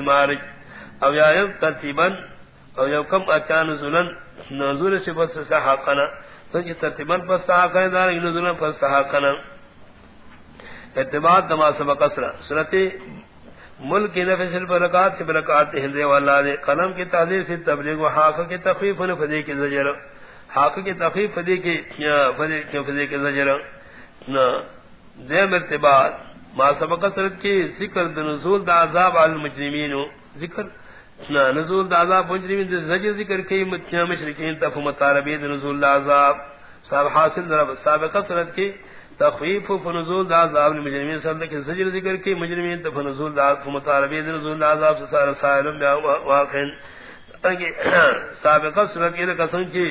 مارج او یا ترتیبا او you come اچان نزولن، نزول صفت سے حقنا تو جی ترتیبا پس حقنا دار نزولن پس حقنا اتباع دما سبق اسرا. سورت ملک کی نفس البرکات سے برکات ہندے والا دے. قلم کی تعذیر سے تبلیغ و حاق کی تخفیف و فدی کی زجر. حاق کی تخفیف فدی کی فدی کی فدی کی زجر. دے مرتبات ما سبق سرت کی ذکر نزول دا عذاب علی المجرمین. ذکر؟ نزول دا عذاب مجرمین دے زجر ذکر کی متیا مشرکین تف مطالبی نزول دا عذاب. صاحب حاصل در سابق سرت کی تخفیف فنزول دا عذاب المجرمین. سرد کی زجر ذکر کی مجرمین تف نزول دا مطالبی نزول دا عذاب سے سار سائلم بیا واقعین سابق سرت کی قسم کی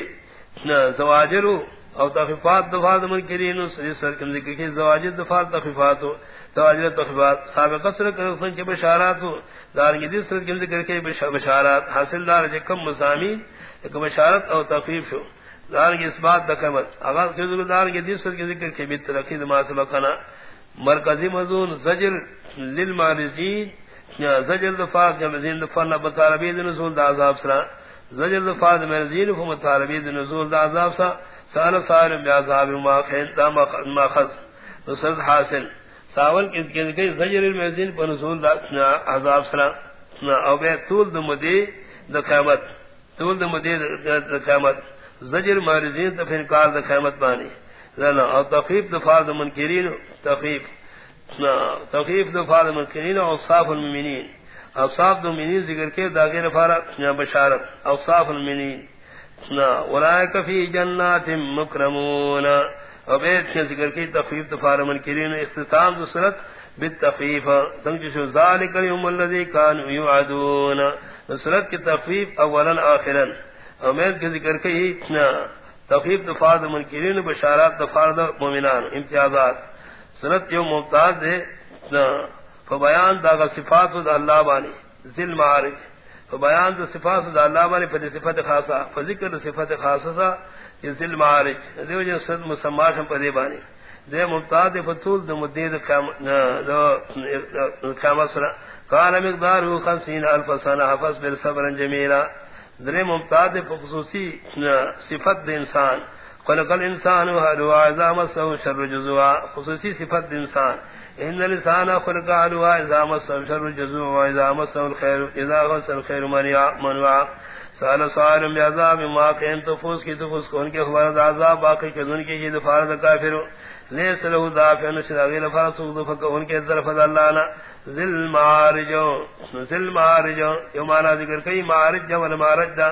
زواجرو او تخفیفات دفات منکرین. سری سر کم ذکر کی، زواجر دفات تخفیفاتو تواجر تخفیفات سابق سر قسم کی بشاراتو دارنگی دی سر کم ذکر کی بشارات حاصل دار جکم مسامین ایک بشارت او تخفیف شو دارنگی اس بات دکمت اغاز کی ذکر دارنگی دی سر کی ذکر کی بیت ترقید ما سبقنا مرکزی مضون زجر للمارزین زجر دفات جمزین دفات نبتا ربید نزول دا عذاب سران زجر دفات مرزین فمتا ربید نزول دا عذاب سران سال سال بعذاب ما خین دا ما خذ حاصل۔ ساول کی کہ زجر المزین پر نزول دا عذاب سلام او بے طول د مدی د قیامت. طول د مدی د قیامت. زجر مارزین تے پھر کار د قیامت بانی لنا او تخفیف دفاع د منکرین، تخفیف. تخفیف دفاع د منکرین او صاف المؤمنین. اوصاف المؤمنین ذکر کے داغیر فارق بشارت. اوصاف المؤمنین. اولائک فی جنات مکرمون. عبید کے ذکر کی تخفیف تفار من کرین اختتام دو صورت بالتخفیف۔ سنجشو ذالک اليوم اللذی کانو یعدون صورت کی تخفیف اولا آخرا۔ عبید کے ذکر کی اتنا تخفیف تفار من کرین بشارات تفار دو مومنان، امتیازات۔ صورت یوم ممتاز دے فبیان داغ صفات دا اللہ بانی، ذل معارف بیان دو صفات دا اللہ بانی پر صفت خاصا فذکر صفت خاصا سا ذل معارج دیو جن صد مسماشم پر دی بانی دے مبتاد فتول دو مدید قیامت سرا۔ قال مقدارو خمسین الف سنہ، حفظ بر صبرا جمیلا دے مبتاد خصوصی صفت دے انسان۔ خلق الانسان وحلو عظام السو شر جزوا۔ خصوصی صفت دے انسان۔ ان لسان خلق علوا اذا مس الشر جزوع واذا مس الخير اذا مس الخير منيع منوع سال سال سوال بعذاب ما كان تفوس کی تو تفوس کون کے خبر عذاب، باقی کے جی دن کی یہ دفار کافر. ليس له دافع نشراغي لفرس وضفك ان کے طرف اللہ نا. ذل مارج ذل مارج یوم انا ذکر کئی، مارج جو مارج دا.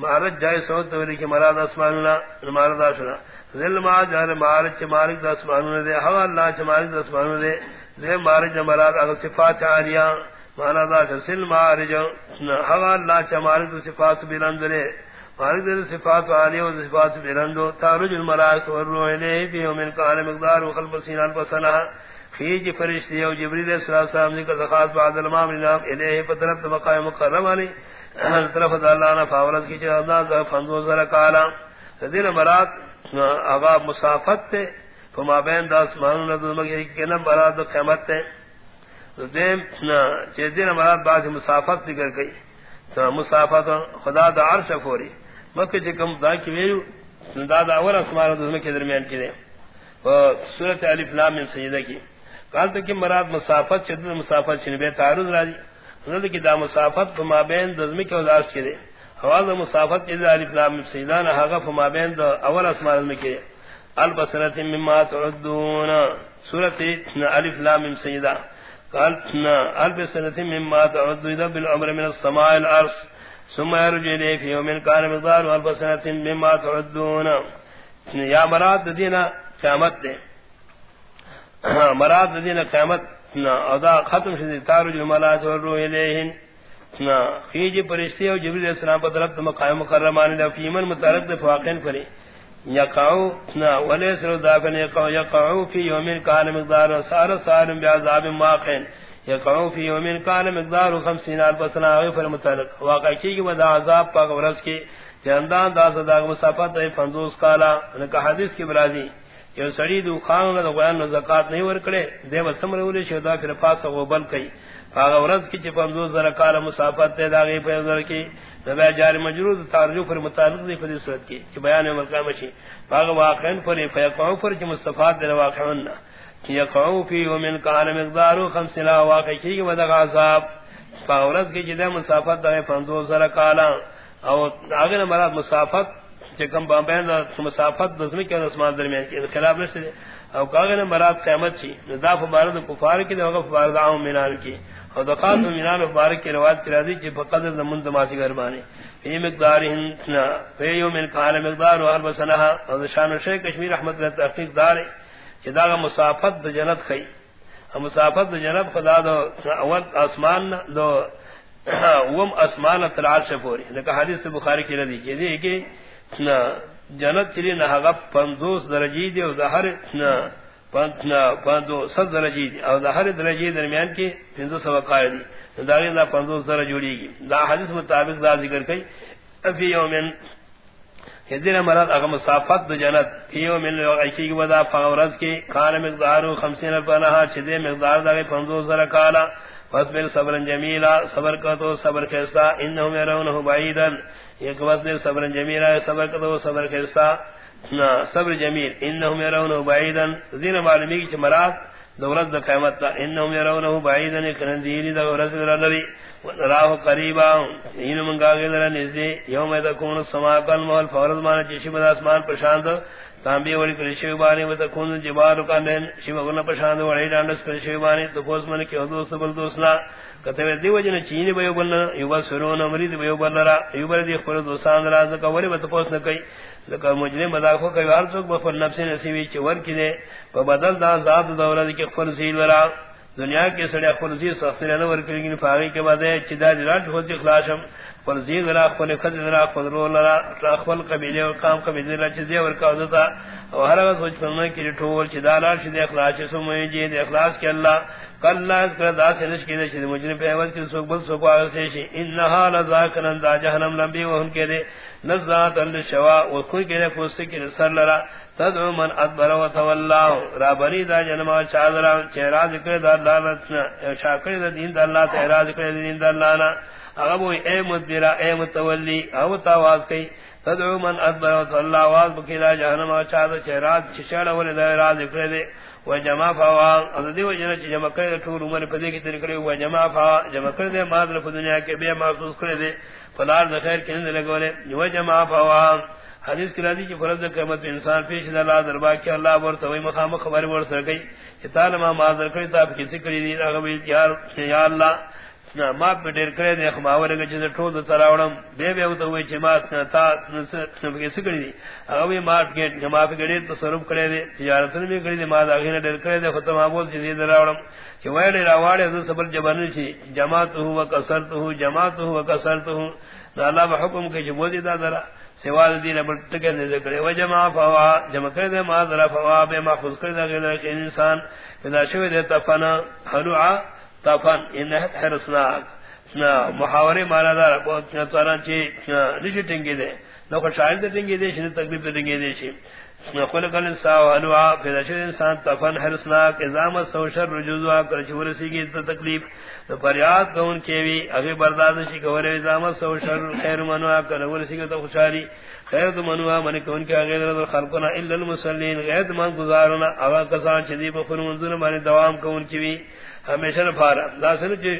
مارج جائے سوت ولی کہ مراد اسماننا مراد اشنا ذل ما جار مارج یعنی چ مارج دا اسماننا دے. ہوا اللہ چ مارج دا اسماننا دے، ذل مارج مراد اگر صفات عالیہ مانا دا سل مارج ہوا اللہ چ مارج صفات بلند دے مارج دا صفات عالیہ و صفات بلند و تارج الملائک الملائکہ والروح الیہ فی یوم کان مقدار و وخلق سینان بسنہ خیج فرشتی او جبریل علیہ السلام ذکر زخاص بعد المام لنام الیہ پترب مقام مکرم علی طرف اللہ نے فاورت کی جہاں دا فندو ذرا کالا۔ دین مراد آغا مسافت تے، فما بین دا اسمان ندو مگی کنا مراد قیمت تے۔ دین چیز دین مراد بعض مسافت ذکر گئی تو مسافت خدا دا عرش فوری۔ مکہ چکم دا کی ویو دا دا اول اسمان ندو مگی درمیان کی دے۔ سورت علیف لام من سیدہ کی۔ قال تو کہ مراد مسافت چیز مسافت چنبے تعرض راجی نظر کی دا مسافت فما بین دزمی کے اداس کے دے۔ حواز مسافت چیز الف لام سیدان حقا فما بین دا اول اسمان میں کے البصرت مما تعدون۔ سورت الف لام سیدان قال البصرت مما تعدون بالعمر من السماء الارض ثم يرجع اليه في يوم كان مقدار البصرت مما تعدون. یا مراد دینا قیامت دے۔ مراد دینا قیامت، نا ادا ختم شدی، تارج الملائکہ والروح الیہن۔ خیج پرشتے اور جبریل علیہ السلام پر طرف مقام مکرمان نے فیمن متعلق دے فواقین پری یقعو، نا، ولیس رو دافن، یقعو یقعو فی یومین کان مقدار سار سار بیعذاب ماقین یقعو فی یومین کان مقدار خمسین آل بسنا غفر متعلق واقع کی کہ ودا عذاب پاک ورس کی جاندان دا صداق مسافت دے فنزوس کالا، انکا حدیث کی برازی. یو سڑی دو خان نہ غیان نہ زکات نہیں ور کرے دے و پھر پاس وہ بل کئی ورځ کی چې پنځو زره کال مسافت ته داغي په نظر کې نبی جاری مجرود ترجمه پر مطابق دی په صورت کې چې بیان مقام شي. هغه واقعا پر فیقعو پر چې مستفاد دی واقعا چې یقعو فی ومن کان مقدار 50 لا واقع کی ودغ عذاب. فورز کی جدہ مسافت دے پندو زرا کالا او اگر مراد مسافت، چې کم بامبین دا مسافت دزمی کے اسمان درمیان کی خلاف نشتے او کاغن مراد قیامت چی دا فبارد کفار کی دا وقف فبارد عام مینان کی او دقات مینان مبارک کی روایت کرا دی چی فقدر زمون دماسی گربانی فی مقدار ہنسنا فی یوم کان مقدار و حرب سنہا او دا شان شیخ کشمیر رحمت اللہ تحقیق دارے چی دا مسافت دا جنت خی مسافت دا جنت خدا دا اول اسمان دو وم اسمان تلال شفوری لکہ حدیث بخاری کی ردی چی دی کہ جنت چلی نہ غف درجی دی او ظاہر نہ پندو سد درجی دی او ظاہر درجی درمیان کی پندو سو قائد دی۔ داغی دا جوڑی گی۔ دا حدیث مطابق دا ذکر کئی۔ فی یومن یدین مراد اغم صافت دا جنت۔ فی یومن ایشی کی ودا فغورز کی کان مقدارو خمسین پناہا چدے مقدار دا پندوس در کالا۔ فصبر صبرا جمیلا، صبر کتو، صبر خیستا انہم یرونہ بعیدن ایک وقت صبر جمیل آئے، صبر کدو، صبر خرستا صبر جمیل۔ انہم یرونہ بعیدا۔ ذین معلومی کی مراد دورت دا قیمت دا انہم یرونہ بعیدا کنندیری دا ورس در راہ قریبا۔ این منگا گلر نزدی۔ یوم تکون السماء کالمحل۔ فورد مانا چی شبت اسمان پرشاند تانبی ولی کرشوی بانی و تکون جبال کاندین شبت گلن پرشاند ولی ڈانڈس کرشوی بانی تو پوس من کی حدوث بل دوسنا کتوی دی وجن چینی بیو بلن یو سرون امرید بیو بلن یو بردی خورد دوسان راز کا ولی بتپوس نکی لکہ مجرم مداخو کئی عرضوک بفر نفس نسیوی چور کی دے ببدل دا ذات دولت کی خفر زیل ورا دنیا کے سڑے خلزی سخصر نور کرگی فاغی کے بعد چدا جراج ہوتی خلاصم خلاشم خلزی ذرا خل خد ذرا خضرو لرا خل قبیلے اور قام قبیلے ذرا چیزے اور کاوزتا اور ہر وقت سوچ کرنا کہ ٹھول چدا لار شد اخلاص سمے جی اخلاص کے اللہ کل کر دا سے نش کے شد مجرم پہ اول کی سوک بل سوک آگے سے شی انہا لذاکرن، دا جہنم لمبی وہن کے دے نزات الشوا و کوئی کے پوس کے سر لرا. تدعو من ادبر و تولا را بری دا جنما چادرا چہرا ذکر دا اللہ شاکر دا دین دا اللہ تہرا ذکر دین دا اللہ اغبو اے مدبرا، اے متولی او تاواز کئی تدعو من ادبر و تولا آواز بکی دا جہنما چادر چہرا چشڑ ولی دا را ذکر دے و جمع فوا از دیو جنہ چی جمع کرے ٹھور عمر پدی کی طریقے و جمع فوا، جمع کر دے مادر دنیا کے بے محسوس کر دے فلار خیر کین دے لگولے و جمع فوا، حدیث کی راضی کی فرض قیمت انسان پیش اللہ دربار کے اللہ ور تو مقام خبر ور سر گئی کہ تعالی ما مادر کرے تا کسی کری دی اگے یا اللہ ما پہ ڈیر کرے دے خماور گچ دے ٹھول تراوڑم بے بے تو وے چما تا نسے سکڑی دی اوی ما کے جما پہ گڑی تصرف کرے دے تجارت میں گڑی دے ما دا گھن ڈیر کرے دے ختم ابول چیز دراوڑم کہ وے ڈیر اواڑے ز سبل جبن چھ جماعت ہو و کثرت ہو جماعت ہو و کثرت ہو اللہ حکم کے جو بودی دا درا سوال دین بل تکے دے کرے و جمع فوا، جمع کرے دے ما ذرا فوا بے محفوظ کرے دے انسان بنا شوی دے تفنا حلوا تفن ان حرسناک محاورے مانا دار بہت طرح چی نشی ٹنگی دے نو شاعر دے ٹنگی دے شنی تقریب دے ٹنگی دے شی خلق الانسان وانوا فی ذشر انسان تفن حرسناک ازامت سوشر رجوزوا کرچ ورسی کی تکلیف تو فریاد کون کیوی اگے برداشت شی کورے ازامت سوشر خیر منوا کر ورسی کی تو خوشاری خیر تو منوا من کون کیا غیر خلقنا الا المصلین غیر من گزارنا اوا کسان چدی بخر منظور من دوام کون کیوی ہمیشہ نفارا لاسن جی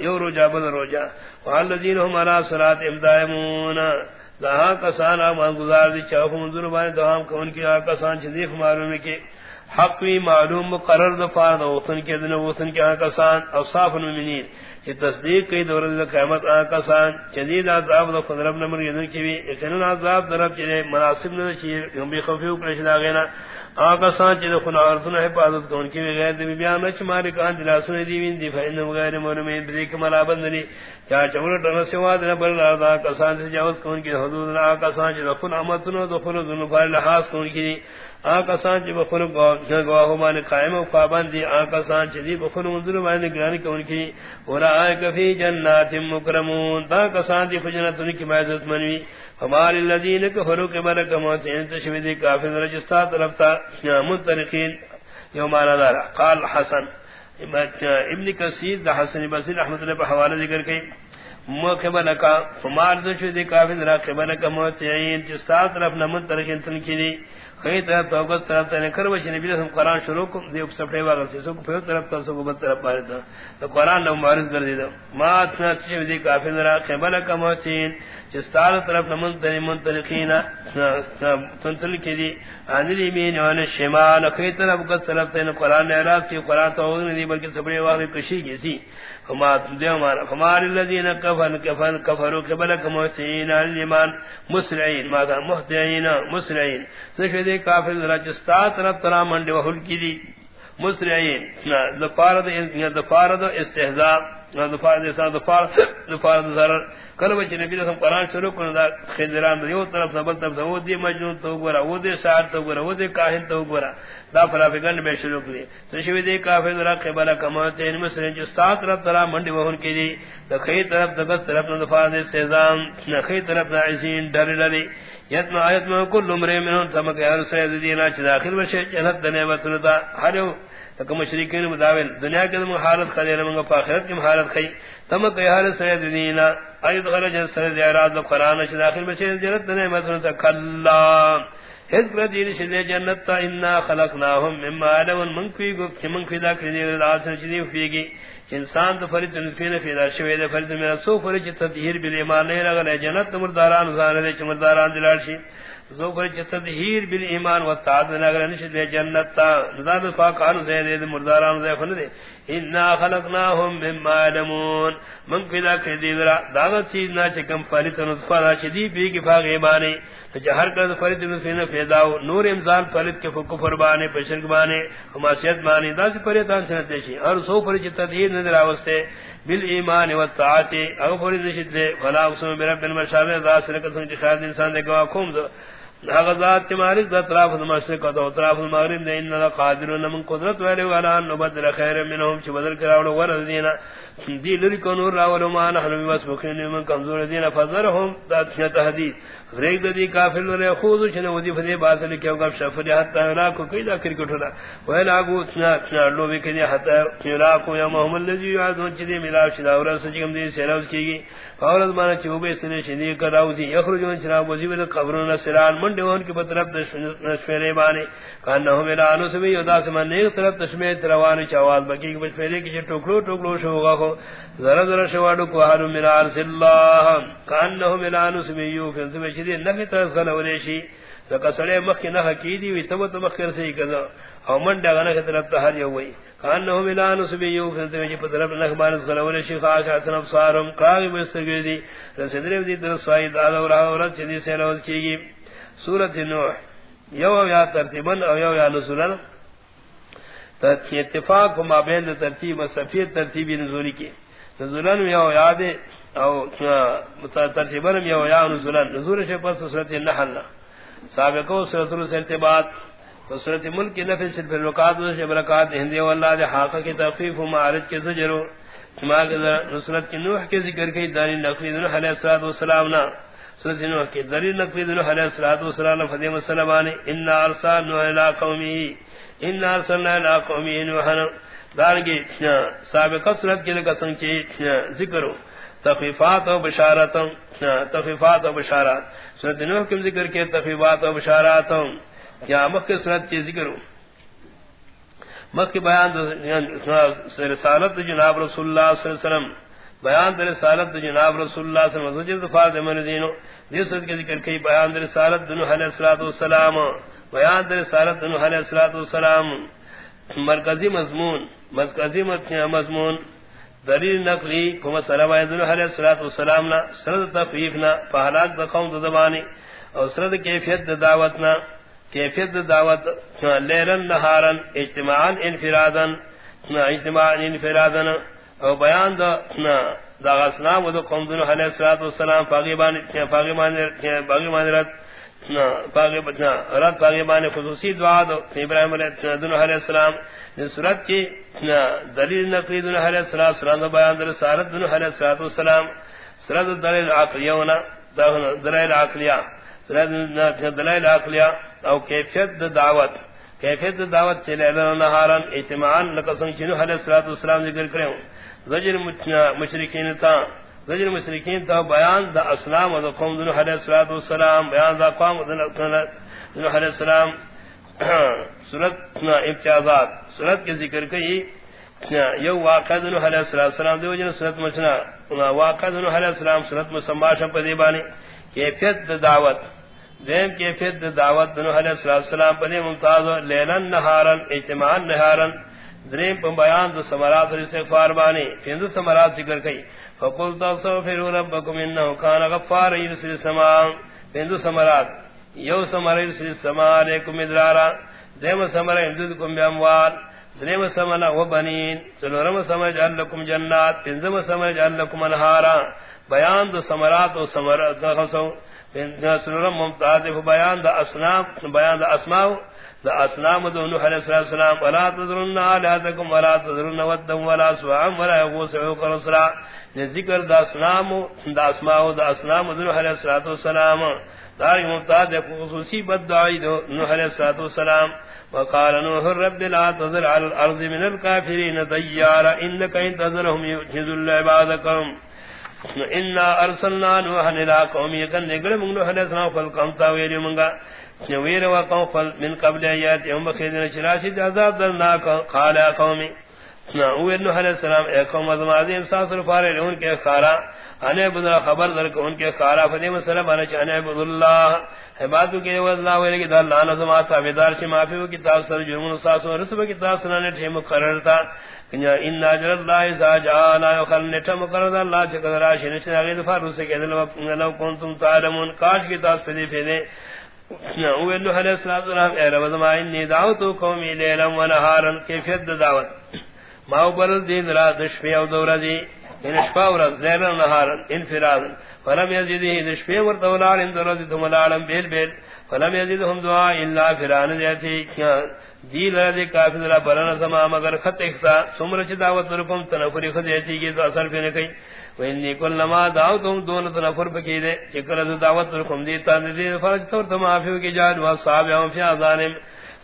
یو روجا بل روجا والذین هم علی صلات امدائمون دہا کسان امان گزار دی، چاہو منظر بانے دوام کون کی آقا سان چیزیف معلوم کی حق وی معلوم مقرر دفار دا وطن کے دن وطن کے آقا سان اصاف المنین کہ تصدیق کی دور دی قیامت آ کسان چدید عذاب دا خود رب نمر یدن کی بھی اتنین عذاب در رب چلے مناسب نہ چیئے ہم بھی خوفیو کرشدہ غینا آقا سان چیز خنا عرضنا حفاظت کون کی غیر دی بیان رچ مارے کان دلا سنے دی وین دی فین غیر مرمی بریک ملا بندنی چا چور ڈر سے واد نہ بل رضا کا سان سے جاوز کون کی، حدود نہ آقا سان چیز خنا امتنا دو خنا ذن فار لحاظ کون کی آقا سان چیز بخنا گواہ مان قائم و پابند دی. آقا سان چیز بخنا منظر مان گرانی کون کی. اولئک فی جنات مکرمون. تا کسان دی فجنت کی معزت منوی. ہمارے الذین کفروا کے برک موت انت شویدی کافر رجستا طرف تا مترقین یوم انا دار قال حسن. ابن کثیر دا حسن بصری رحمۃ اللہ پر حوالہ ذکر کئی. مخبل کا فمار ذو شذ کافر را خبر کا موتعین جس طرف نمن ترکن تن کی کئی تو توبت طرف تنے کر وچ نبی رسم قرآن شروع کو دیو سفڑے والا سے سو کو طرف تو سو کو طرف پارے تھا۔ تو قرآن نو معرض کر دیدا ما اتنا چیز دی کافر را قبل کا موتعین طرف نمن تن من ترکین تن کی دی. ادری مین ان شمال کئی طرف کو طرف تنے قران نے راست کی قران تو نہیں بلکہ سفڑے والی کشی کی سی. فما دیو مار فمار الذين كفن كفن كفروا قبلك موسين الایمان مسرعين ماذا؟ محتعين مسرعين سفدي كافر رجستا طرف ترا منڈ وحل کی دی. مسرعين ذفارد ذفارد استهزاء ذفارد ذفارد ذفارد ضرر. کل بچ نبی رسول قران شروع کرن دا خضران دیو طرف سبل طرف وہ دی مجنون تو گورا وہ دی شاعر تو گورا وہ دی کاہن تو گورا دا فرافگن میں شروع کری تو شوی دی؟ ذرا قبل کما ان یعنی مسلم جو سات طرف طرح منڈی وہن کی دی تو خی طرف دغس طرف نہ دفاع دے سزام نہ خی طرف نہ عزین ڈر ڈری یت ما ایت کل عمر من تمک ہر دینا چ داخل وشے جنت دنے وتنتا ہر تک مشرکین مداول دنیا کے مہارت خیر منگا فاخرت کی مہارت خی تم کہ سید دینا اید خرج سر زیارات قران اش داخل بچے جنت نے مثلا تکلا ہز پر دین شے جنت تا ان خلقناهم مما علم من کی گو من کی دا کہ لا چنی فیگی انسان تو فرض نفین فیدا شوی دے فرض میرا سو فرض تطہیر بل ایمان نہیں لگا جنت مرداران زان دے چمرداران دلال شی زو پر تطہیر بل ایمان و تعاد نگر نشد بے جنت تا نزاد پاک ان زید مرداران زے فن دے. انا خلقناهم مما علمون من پیدا کر دی ذرا دعوت چیز نہ چکم فرت نطفہ دا چدی بی کی فاق ایمانی جہر کر فرت نفین پیدا نور امزال فرت کے کفر بانے پشرک بانے معصیت بانے، دا سی پریتان سنت دیشی اور سو پر تطہیر نظر آوستے بل ایمان و طاعت اغفر ذشد فلا اقسم برب المشابه ذا سرکت سنجی خیال انسان دے گواہ کھوم دو غزات مالک اطراف المشرق و اطراف المغرب نے ان من قدرت والے والا نبدل خیر منهم چھ بدل کراو ورد دینا. دی لری کو نور راول ما نحن بس بخین من کمزور دینا فزرهم ذات تهدید. ریگ دی کافر نے خود چنے ودی فدی باطل کیو گپ شفری حتا نا کو کیدا کرکٹ ہونا وہ لاگو چنا چنا لو بھی کہ حتا چرا کو یا محمد الذی یعذ چدی ملا شدا اور سجم دی سیراو کیگی. فورز مانا چوبے سنے شدی کراو دی. یخرجون چرا وزیب قبرون سران منڈے ہون کی بطرف دشمیرے بانے کانہو میرا آنو سبی یودا سمان نیک طرف دشمیر تروانی چاواز بکی کی بچمیرے کی ٹوکلو ٹوکلو شوگا خو ذرا ذرا شوادو کو حالو من عرص اللہ کانہو میرا آنو سبی یو فن سبی شدی نفی ترس غنوریشی زکا سڑے مخی نخ کی دی وی تبت مخیر سے ہی کذا او من دا غنہ طرف تہر یو وئی کانہو ملان سبی یو فنتے میں جب طرف نخ بارس خلول شیخا شاعتن افسارم. قاغی بستگی دی. رسدر دی در سوائی دادا و راہ ورد چیدی سے روز کی گی سورت نوح. یو یا ترتیبن او یو یا نزلن نزولن اتفاق ما بین ترتیب و سفید ترتیبی نزولی کی. نزولن یو یاد او ترتیبن یو یا نزولن. نزول شپس سورت نحل. سابقو سورت الارتباط صورت ملک نفل صرف الوقات و برکات ہندی واللہ دے حاقہ کی تخفیف و معارض کے زجرو ما کے نصرت کی نوح کے ذکر کی داری نقلی نوح علیہ الصلوۃ والسلام نا. سورت نوح کی داری نقلی نوح علیہ الصلوۃ والسلام فدیم السلام ان ارسل نوح الى قومه ان ارسلنا الى قومه نوح دارگی سابقہ صورت کے قسم کی ذکر تخفیفات و بشارات تخفیفات و بشارات۔ سورت نوح کے ذکر کے تخفیفات و بشارات کیا مخ کے سنت کے ذکر مخ کے بیان یعنی رسالت جناب رسول اللہ صلی اللہ علیہ وسلم۔ بیان در رسالت جناب رسول اللہ صلی اللہ علیہ وسلم۔ دفاع من دینو دیسد کے ذکر کی بیان در رسالت دنو علیہ الصلوۃ والسلام بیان در رسالت دنو علیہ الصلوۃ والسلام، مرکزی مضمون مرکزی مضمون، دلیل نقلی کما سلام دنو علیہ الصلوۃ والسلام نا، سرد تفیفنا فہلاک دقوم زبانی اور سرد کیفیت دعوتنا کیفیت دعوت لیرن نہارن اجتماعا انفرادا اجتماعا انفرادا او بیان دا دا غسنام و دا قمدن علیہ السلام فاغیبان فاغیبان رد رد فاغیبان خصوصی دعا دا ابراہیم علیہ السلام جن صورت کی دلیل نقلی دن علیہ السلام دا بیان دا رسالت دن علیہ السلام سرد دلیل عقلیونا دلیل عقلیہ دلائل عقلیہ، او کیفیت دعوت کیفیت دعوت چلے نہارن اجتماعان لقسم چنو علیہ الصلوۃ والسلام ذکر کرے زجر مشرکین تا زجر مشرکین تا بیان دا اسلام و دا قوم ذو علیہ الصلوۃ والسلام بیان دا قوم ذو علیہ السلام. سورۃ امتیازات. سورۃ کے ذکر کئی یو واقع ذو علیہ السلام. دو جن سورۃ مچنا. واقع ذو علیہ السلام سورۃ مسماشم پدی بانی. کیفیت دا دعوت. دیم کیفیت دا دعوت دنو علیہ السلام. پدی ممتاز لیلن نہارن، اجتماعن نہارن. دریم پا بیان دو سمرات اور استغفار بانی. پینزو سمرات ذکر کئی. فقل تصوفر ربکم انہو کان غفار یرسل السماء پینزو سمرات یو سمر یرسل السماء علیکم ادرارا دیم سمر امددکم بیاموال دریم سمر و بنین سمر جعل لکم جنات. پینزم سمر جعل لکم انہارا بیان دو سمرات و سمرات خصو خسو ممتاز بیان دا اسنام بیان دا اسماء دا اسنام دو. نوح علیہ السلام ولا تذرن آلہتکم ولا تذرن ودن ولا سوعم ولا یغوس عوق رسلا ذکر دا اسنام دا اسماء دا اسنام دو نوح علیہ السلام دار ممتاز خصوصی بدعی دو، نوح علیہ السلام وقال نوح، رب لا تذر على الارض من الكافرين ديارا انك ان تذرهم يجهز العبادكم ان ارسلنا نوحا الى قومه كن نگل من نوح علیہ السلام فالقوم تاویر منگا. نویر وقوم فل من قبل ایات یوم بخیدن شراشد عذاب درنا قال قومی. علیہ السلام، اے قوم ازم عظیم ان کے خارا انے بدر خبر در ان کے خارا، فدیم السلام عبد اللہ کے ویلے کہ چھ معافی کتاب سر رسب کتاب سنانے ٹھے مقرر ان اجر اللہ اذا جاء لا مقرر اللہ چھ قدر کہ لو تعلمون، کاش علیہ السلام، اے رب قومی لیلا و نهارا کیفیت دعوت۔ ما برز دین را دشفی او دورا دی انشفا ورز لیلا و نهارا انفرادا فلم یزیدی دشفی ورطولار ان دورا دی دمالارم بیل بیل فلم یزیدهم دعا الا فران دیتی دی لرد کافی ذرا برنا سما مگر خط اخسا سمرچ دعوت رکم تنفری خط ایتی کی تو اثر پہ نکئی وینی کل نما دعوتم دون تنفر پکی دے چکر دعوت رکم دیتا دی فرج طور تمافیو کی جاد و صحابی فی آزانم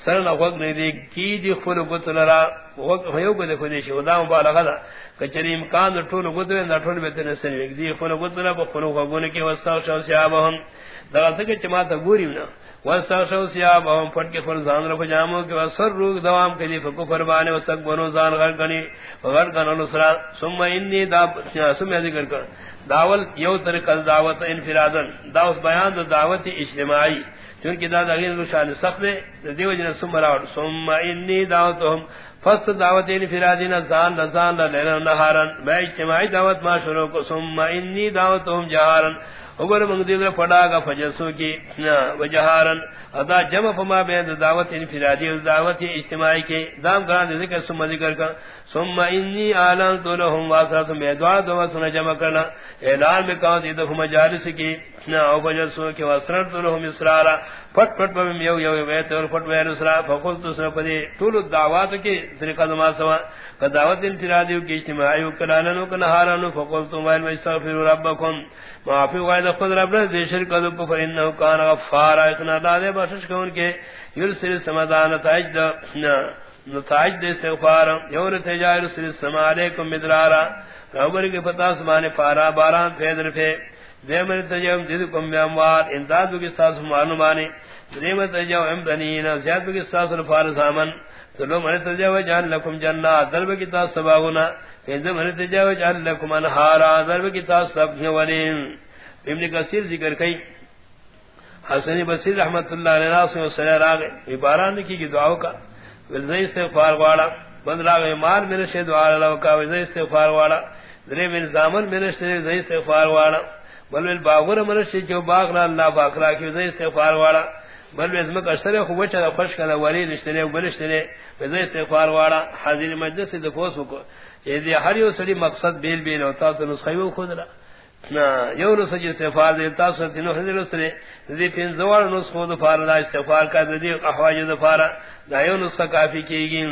سر نخوک ندی کی دی خل گت لرا؟ وقت ویو کو دیکھو دیشی ودا مبالغا دا کچری امکان در طول گت وین در طول بیتن سنوی دی خل گت لرا پا خلو خگون کی وستاو شو سیابهم دا سکے چما تا گوریم نا وستغشو سیابهم پھٹ کے فر زان رکھ جامو کہ سر روگ دوام کلی فکو فربانے وسک بنو زان غر کنی غر کنو نصرا ثم انی دا ثم ذکر کر داول یو طریقہ دعوت انفرادن دا اس بیان دا دعوت اجتماعی. چونکہ دا دغیر نشان سخت دے دیو جن سمرا اور ثم انی دعوتهم فست دعوت انفرادین زان زان لیلا نہارن میں اجتماعی دعوت ما شروع کو ثم انی دعوتهم جہارن اگر منگ دیگر پڑا گا فجسو کی وجہارن ادا جمع فما بین دعوت انفرادی و دعوت اجتماعی کی دام کران دے ذکر سم ذکر کا ثم انی اعلان تو لهم واسرت میں دعا دعا جمع کرنا اعلان میں کہا دی دفع مجالس کی او فجسو کی واسرت لهم اسرارا. پٹ پٹ بم یو یو ویت اور پٹ ویر اسرا فقلت سر پدی طول الدعوات کی طریقہ ما سوا. دعوت انفرادی کی اجتماعی و کلانن و کنہارن فقلت وائل استغفر ربکم. معافی وائد خود رب نے دے شرک ذو کفر انه کان غفار اتنا دادے بخش کون کے یرسل سمدان تاج دا نتاج دے استغفار یور تجار سر سما علیکم مدرارا ربر کے پتا سمانے پارا باران پیدر پہ دے من تجم دد کم بیاموار امداد کے ساتھ معلومانی دے من تجم ام بنین، زیاد کے ساتھ فار سامن تو من تجم جان لکم جنات درب کی تا سباونا فیضا من تجاوج علکم انہارا ضرب کی تاثب ولیم ابن کثیر ذکر کئی۔ حسن بصیر رحمت اللہ علیہ وسلم صلی اللہ علیہ وسلم کی کی دعاو کا۔ وزی استغفار والا۔ بند راگے مال میرے سے دعا اللہ کا۔ وزی استغفار والا۔ درے من زامن میرے سے وزی استغفار والا۔ بل ول باغور من سے جو باغ نہ اللہ باقرا کی وزی استغفار والا۔ بل وزم کا اشترے خوب چا خوش کلا ولی رشتے بلشتے وزی استغفار والا۔ حاضر مجلس دفوس کو۔ یعنی یہ ہر یو سڑی مقصد بیل بیل ہوتا تو نسخہ خود رہا نا یو نسخہ جس استغفار دیتا سو تینو حضر اسرے دی. پین زوار نسخہ دفار دا استغفار کا دی احواج دفارا دا یو نسخہ کافی کی گئی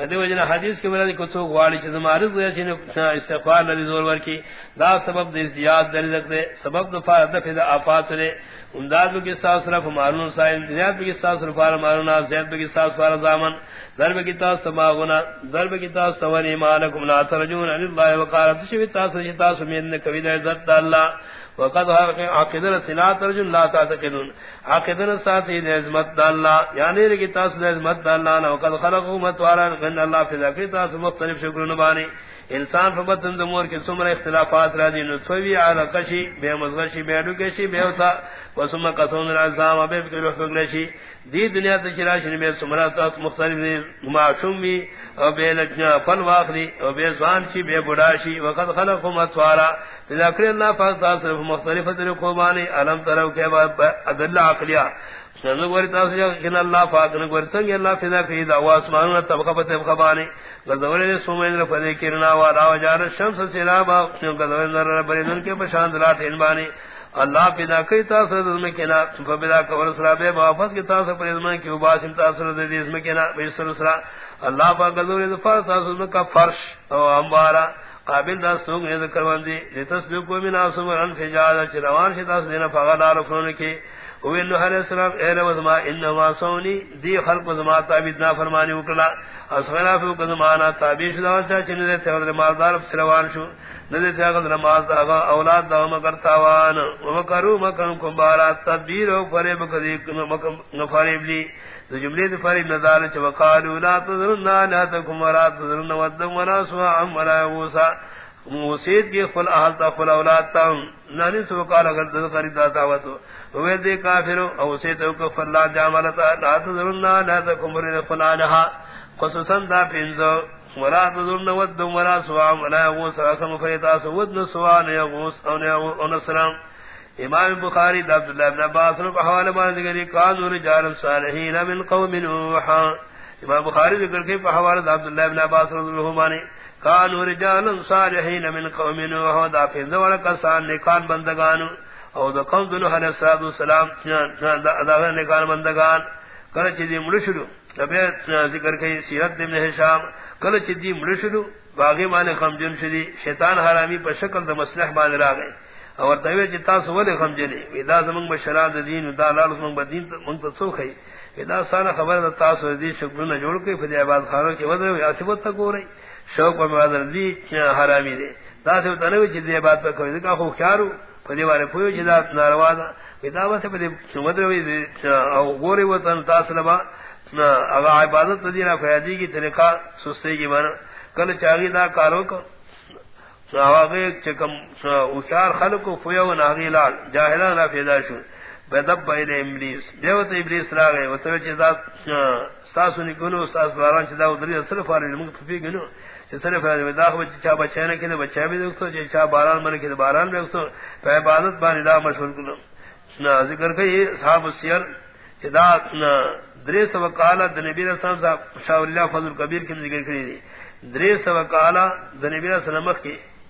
ادی وجنا حدیث کے بارے کو تو غواڑی چ معرض ہے چن استغفار لذ زور ور کی دا سبب دے زیاد دل رکھتے سبب دو فار دفع افات نے امداد کی ساس صرف مارون سائن زیاد کی ساس صرف فار مارون زیاد کی ساس فار زامن ضرب کی تاس سماغنا ضرب کی تاس سوان ایمانکم لا ترجون علی اللہ وقالت شوی تاس جتا سمین کبھی عزت اللہ وقد عقدر سنا ترجن لا تعتقدون عقدر ساتھ عظمت اللہ. یعنی رکی تاس عظمت اللہ وقد خلقوا متوارا ان اللہ فی ذکر تاس مختلف شکر نبانی انسان فبتن دمور کی سمر اختلافات را دی. نطفوی علا قشی بے مزغشی، بے ڈوکشی، بے ہوتا وسم قصون العظام بے فکر وفق لشی دی دنیا تشراشن بے سمرات مختلف دی. معشوم بھی او بے لجنا فن واخلی. او بے زوان شی بے بڑا بڑاشی وقت خلقم اتوارا ذکر اللہ فاق تاثر مختلف طریقوں بانی علم ترو کے بعد ادل عقلیہ۔ نگوری تاسو جو کن اللہ پاک نگوری سنگ اللہ فضا قید آواز مانونا طبقہ پتے بخبانی گذوری دے سومین رفضی کرنا والا وجار الشمس سرابا گذوری در ربری دن کے پشان پشاند رات انبانی اللہ پیدا کئی تاثر دزم کنا فبدا کور سرا بے موافظ کی تاثر پر ازمان کی وباسم تاثر دزم ازم کنا بیسر سرا۔ اللہ پاک گذوری دفار تاثر ازم کا فرش، او امبارا قابل دا سوگ نے ذکر مندی لتسبقو من آسم ورن چی روان شتاس دینا فغدار فرون کی۔ وی نوح علیہ السلام، اے رب زما ان انما سونی، دی خلق زما تابید نا فرمانی وکلا۔ اسغنا فی وکا زمانا تابید شدا وچا چنی دے تیغد مالدار سروان شو۔ ندی ندے تیغد نماز دا اولاد دا مکر تاوان ومکرو مکرم کمبارات تدبیر و فریب کدیک فریب لی۔ دو جملی دی فریب ندار چا وقالو لا تذرن لا تکم ورا تذرن ودن ولا سوا عم ولا غوسا موسید کی خل احل تا خل اولاد تا نانی سو قال اگر دل قریب داتا ہوا تو وہ دے کافر او سے تو کو فلا جاملتا لا تذرنا لا تکم تکمر فلانها خصوصا دا پنزو ولا تذرن ود ولا سوا ولا غوس اكم فیتا سو ود سوا نے غوس او نے او نسلام امام بخاری عبد الله بن عباس نے حوالہ میں ذکر کان رجال صالحین من قوم نوح. امام بخاری ذکر کے حوالہ عبد الله بن عباس رضی اللہ عنہ کانو رجال صالحین من قوم نوح. ہاں، دا پھر والا کسان نیکان بندگان او دا قوم دنو علیہ الصلوۃ والسلام، دا دا نیکان بندگان. کل چدی ملشلو تبے ذکر کئی سیرت ابن ہشام کل چدی ملشلو باغی مان خم جن شدی. شیطان حرامی پر شکل دا مصلح مان را گئے. اور توی جتا سو ول خم جنی ودا زمن بشراد دین، دا لال زمن بدین من تو سو کھئی ودا سال خبر دا تاسو دی شکر نہ جوڑ کے فدی آباد خانوں کے ودر اسبت تک ہو رہی شوق پر مادر دی حرامی دے دا سے تنوی چیز دے بات پر کوئی ذکا خو خیارو پدی والے پویو جدا ناروا دا کتا بس پدی سمدر وی او گوری وطن تاس لبا اگا عبادت دینا فیادی کی طریقہ سستے کی مانا. کل چاگی دا کارو کو آواغی چکم اوشار خلق کو فیو ناغی لال، جاہلان را پیدا شو. بدب بین ابلیس. دیوت ابلیس را گئے. وطوی چیزا ساسو نکنو ساس باران چیزا ودری صرف آرین مکتفی گنو. صرف داخ بچ چا بچے نے کہ بچے بھی دیکھو چا باران من کے باران دیکھو پہ عبادت بان دا مشغول کرو نا، ذکر کہ صاحب سیر ادا درے سو قال نبی صاحب، شاہ اللہ فضل کبیر کی ذکر کری دی. درے سو قال نبی رسول اللہ کی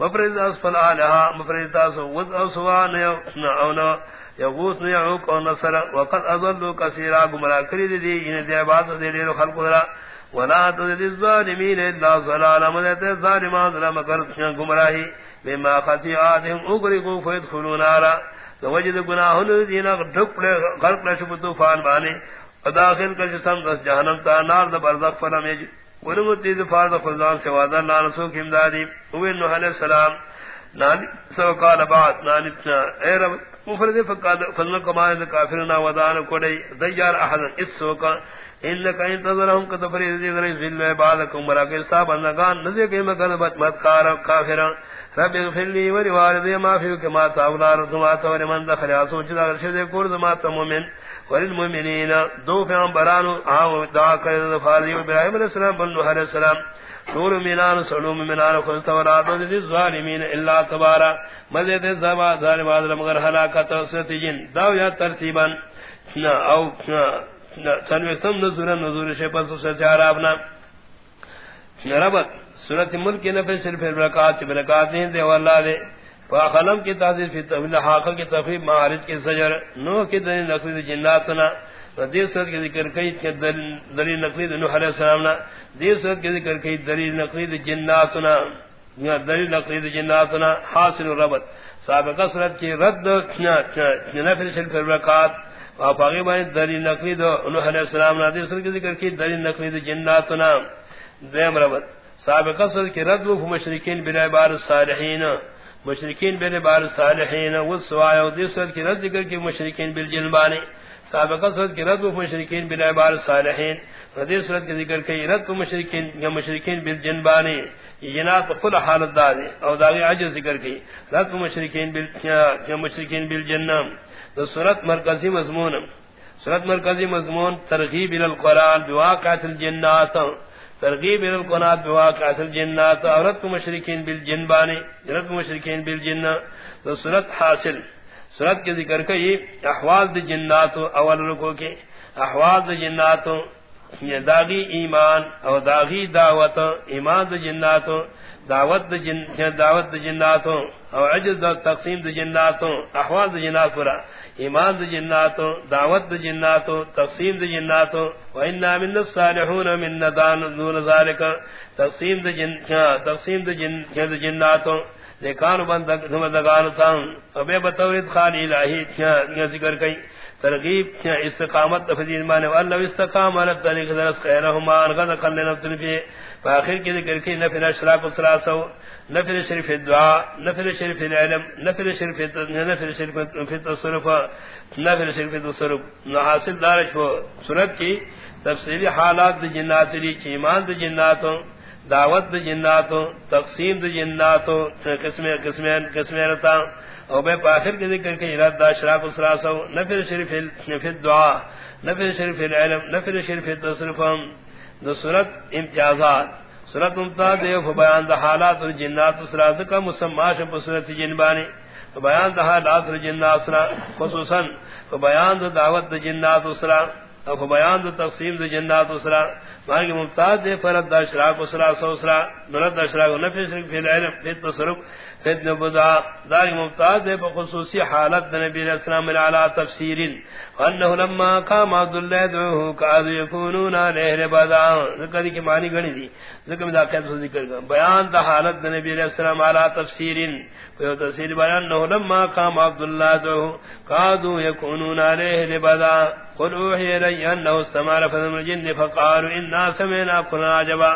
وفرز اسفل الها مفرز تاس ود او سوا او نو یغوث نے او نصر. وقد اضلوا كثيرا گمراہ کری یعنی دی ان دی عبادت دی خلق ذرا ولا تزد الظالمين الا ضلالا مدت الظالمان ظلم کرتشن گمراہی بما خطیعاتهم اغرقوا فيدخلون نارا. وجد گناہن دینا یعنی ڈھکڑے غرق لشب طوفان بانے وداخل کر جسم دس جہنم تا، نار دا برزخ فلم یج ونمتی دفار دا فضلان سے وعدہ نانسو کی امدادی اوین نوح علیہ السلام، نانی سو قال بعد، نانی اے رب، مفرد فقاد فضل کمائن کافرنا ودان کڑی دیار احدا اس سوکا انك انتظرهم كتفريد ذي ذل عبادكم ولكن صاحب النغان نزي کہ مگر مت کار کافر رب اغفر لي ولوالدي ما في كما تعالى رضوا تو من دخل اسو چدا ارشد کور زما تمومن وللمؤمنين دو پیغمبران او دعا کر فاضل ابراہیم علیہ السلام بن نوح علیہ السلام. طول مینان سلوم مینان خلط وراتو دی ظالمین اللہ تبارا. مزید زبا ظالم آدھر مگر حلاکت سرط جن. داو یا ترتیبا. او سنوستم نزورا نزور شپس سرط عرابنا ربط. سورت ملک نفر صرف برکات برکات نہیں دے واللہ دے. فاخلم کی تعزیز فی تفیل حاقل کی تفیب معارض کی سجر نوح کی دلیل نقلی جناتنا. دیر صورت کے ذکر کئی دلیل نقلی نوح علیہ السلام دیر صورت کے ذکر کئی دلیل نقلی جناتنا. دلیل نقلی جناتنا. حاصل ربط. سابقہ صورت کی رد نفر صرف برکات آپ آگے بائیں دلیل نقلی نوح علیہ السلام دیر صورت کے ذکر کی دلیل نقلی جناتنا. دیم ربط. سابقہ صورت کی رد و مشرکین بلا بار صالحین مشرکین بے بار صالحین والسوایا و دیسرت کی رد ذکر کی مشرکین بالجنبانی سابقہ صورت کی رد و مشرکین بلا بار صالحین و دیسرت کی ذکر کی رد و مشرکین یا مشرکین بالجنبانی یہ جنات کل حالت دارے او داغی عجز ذکر کی، رد و مشرکین بال یا مشرکین بالجنم تو صورت مرکزی مضمون صورت مرکزی مضمون ترغیب الالقرآن بواقعات الجنات ترغیب الى القنات بواقع اصل جنات عورت مشرکین بالجن بانی جنت مشرکین بالجن. تو صورت حاصل. صورت کے ذکر کئی احوال دی جنات اول رکو کے احوال دی جنات یہ داغی ایمان او داغی دعوت ایمان دی جنات دعوت دی جن دعوت دی جنات او عجز دا تقسیم دی جنات احوال دی جنات پورا ایمان د جناتو، دعوت د جناتو، تقسیم د جناتو. و ان من الصالحون من ندان دون ذلك. تقسیم د جن تقسیم د جن د جناتو. لیکان بند دغه دغان تام ابے بتورید خالی الہی کیا ذکر کئی. ترغیب کیا استقامت فضیل مانے. والله استقام علی الطریق درس خیرهما ان غذ کل فی اخر کی ذکر کی نفل اشراق الثلاثه نفل شریف دعا نفل شریف العلم نفل شریف نفل شریف فی التصرف نفل شریف التصرف. حاصل دارش وہ صورت کی تفصیلی حالات دی جنات لی ایمان دی جناتوں دعوت دی جناتوں تقسیم دی جناتوں قسم قسم قسم رتا او بے پاخر کے ذکر کے ارادہ اشراف الثلاثه نفل شریف فی الدعا نفل شریف العلم نفل شریف التصرف دو صورت امتیازات. سورت ممتاز دے بیان دا حالات الجنات سورت کا مسماش بصورت جنبانی بیان دا حالات الجنات سورت خصوصا بیان دا دعوت دا جنات سورت او بیان دا تقسیم دا جنات سورت مانگی ممتاز دے فرد دا اشراق سورت سو سورت نرد دا اشراق، نفی شرک، فی العلم، فی التصرف. فی النبضا داری ممتاز دے بخصوصی حالت نبی علیہ السلام علیہ تفسیرین انه لما قام عبد الله دعوه قال يكونون عليه لبدا ذکر کی معنی گنی دی، ذکر میں ذکر ذکر بیان دا حالت نبی علیہ السلام علی تفسیر و تفسیر بیان انه لما قام عبد الله دعوه قالوا يكونون عليه قل اوحي الي انه استمر فذم الجن فقالوا انا سمعنا قرآن عجبا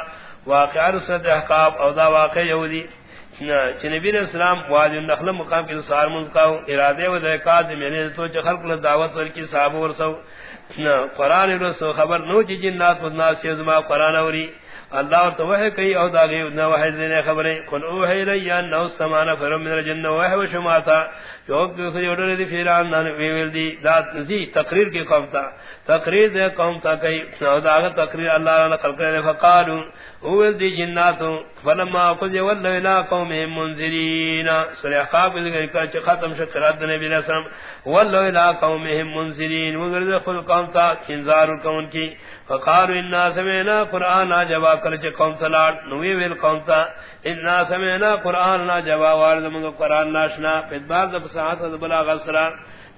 واقع رسد احقاب، او دا واقع یہودی نبی علیہ السلام وادی النخل مقام کے سار منقاو ارادے و ذکات میں نے تو خلق ل دعوت ور کی صاحب ور سو قران رسو خبر نو جی جنات و ناس سے زما قران اوری اللہ اور تو وہ کئی او داغی نہ وہ نے خبریں کن او ہے ریا نو سمانا فرم من الجنہ وہ ہے شما تھا جو کہ خری اڑے دی فیران نہ ویل دی ذات نزی تقریر کی قوم تھا تقریر دے قوم تھا کئی او داغ تقریر اللہ نے خلق نے فقالوا اول دی جنات فلما قضي ولوا الى قومهم منذرين سورہ احقاف ذکر کا چ ختم شکرات نبی علیہ السلام. ولوا الى قومهم منذرين مگر ذکر قوم تا انذار کون کی. فقالوا ان سمعنا قران جواب کر چ قوم تلاڑ نوی ویل قوم تا ان سمعنا قران جواب وارد مگر قران ناشنا. پھر بعد بساعت بلاغ اسرا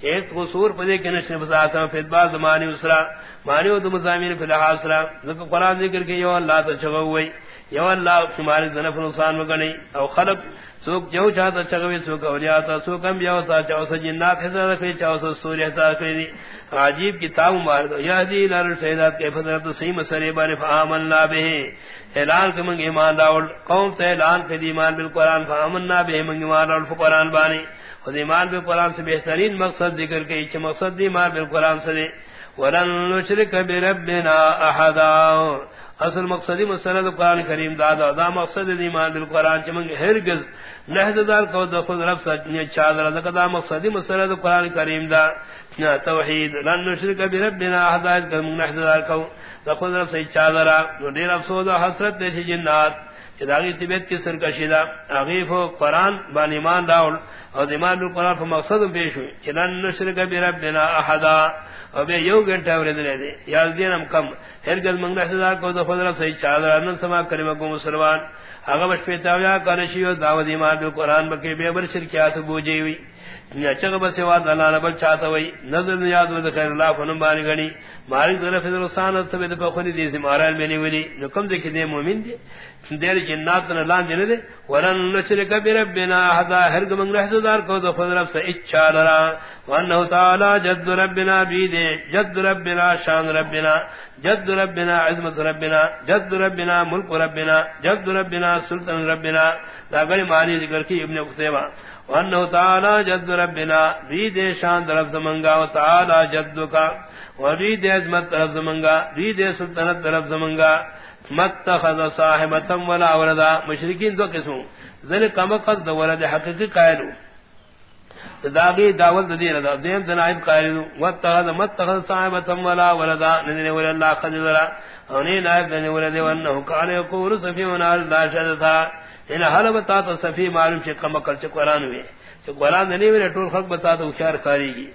ایک قصور پدے کے نشن بساعت پھر بعد زمانے اسرا مانی و مزامین فی الحاصرہ ذکر قرآن ذکر کی یو اللہ تا چگوئی یو اللہ شماری ذنف نقصان مگنی او خلق سوک جو چاہتا چگوئی سوک اولیاتا سوک انبیاء تا چاوسا جنات حسا رکھلی چاوسا سوری حسا رکھلی عجیب کتاب مبارد یہدی لار الشہدات کے فضلت سیم سریبان فآمننا بہی۔ اعلان کے منگ ایمان راول۔ قوم تا اعلان کے ایمان بالقرآن فآمن فآمننا بہی، منگ ایمان راول فقرآن بانی۔ خود ایمان بالقرآن سے بہترین مقصد ذکر کے اچھ مقصد دی ایمان بالقرآن سے دے ولن نشرك بربنا احدا. اصل مقصدی مسئلہ قرآن کریم دادا دا مقصد دی ایمان بالقرآن چمنگ ہرگز نحددار کو دخل رب سجنی چادر دا دا مقصدی مسئلہ قرآن کریم دا. توحید. لن نشرک بربنا احدا حدائد کرمنگ نحددار کو دخل رب سجنی چادر دیر افسود حسرت دیشی جنات چداغی طبیعت کی سرکشی دا اغیف و قرآن بان ایمان داول اور ایمان بالقرآن مقصد پیش ہوئی چلن نشرک بی ربنا احدا. او بے یو گھنٹہ ورد لے دے یاد دین ہم کم ہرگز منگنا حضار کو دو خود رب صحیح چادر انن سما کریم کو مسلمان. اگر بش پیتاویا کارشی و دعوت ایمان بل قرآن بکی بے بر شرکیات بوجی ہوئی چگ چاہتا نظر خیر اللہ فنم بانی گنی مالک رسان ولی دے دے مومن دے دیر جنات نہ لان دے ورن نشرک بربنا حدا کو رب سے اچھا لرا. وانه تعالی جد ربنا بی دے جد ربنا شان ربنا. جد ربنا عظمت ربنا. جد ربنا ملک ربنا. جد ربنا سلطان ربنا. دا معنی ذکر کی ابن قتیبہ وانه تعالی جد ربنا بی دے شان رب زمنگا و تعالی جد کا وری دے عظمت رب زمنگا بی دے سلطنت رب زمنگا، متخذ صاحبتم ولا ولدا، مشرکین دو قسم ذل کم قد ولد حقیقی قائلو داغی دعوت دی رضا دیم دنائب قائلو متخذ متخذ صاحبتم ولا ولدا ندن ولا اللہ خجدرا اونی نائب دن ولد وانہو کان یقول صفیون اللہ شدتا ان حال بتا تو صفی معلوم چھ کم قد چھ قرآن ہوئے چھ قرآن دنی میرے طول خلق بتا تو اشار کاری گی